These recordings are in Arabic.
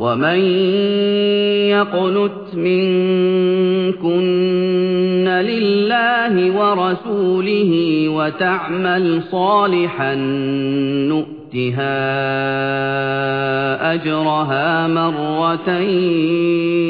وَمَن يَقْنُتْ مِنكُنَّ لِلَّهِ وَرَسُولِهِ وَتَعْمَلْ صَالِحًا نُّؤْتِهَا أَجْرَهَا مَرَّتَيْنِ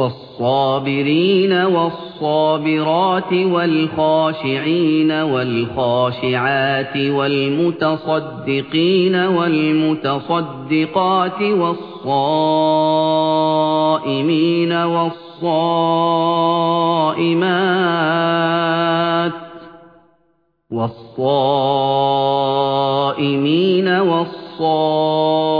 وَالصَّابِرِينَ وَالصَّابِرَاتِ وَالْخَاشِعِينَ وَالْخَاشِعَاتِ وَالْمُتَصَدِّقِينَ وَالْمُتَصَدِّقَاتِ وَالصَّائِمِينَ وَالصَّائِمَاتِ وَالصَّائِمِينَ وَالصَّائِمَاتِ